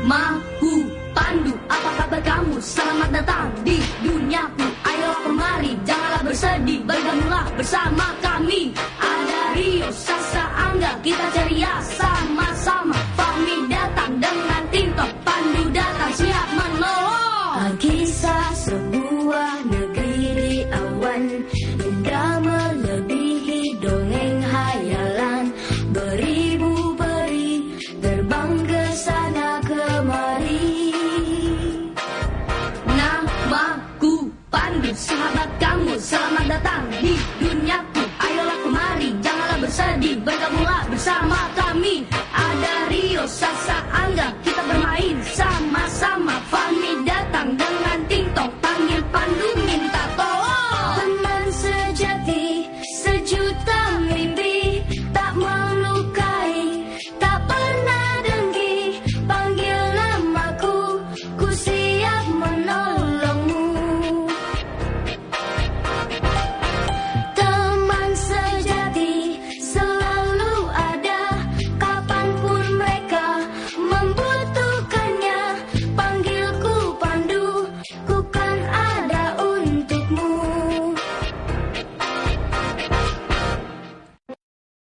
Mahu pandu apa kabar kamu? Selamat datang di duniaku Ayo kemari janganlah bersedih Bergabunglah bersama kami. Ada Rio, Sasa, Angga Kita ceria sama-sama. Fahmi dan datang di duniaku Ayolah kemari, janganlah bersedih. Bergabunglah bersama kami. Ada Rio, Sasa, Angga.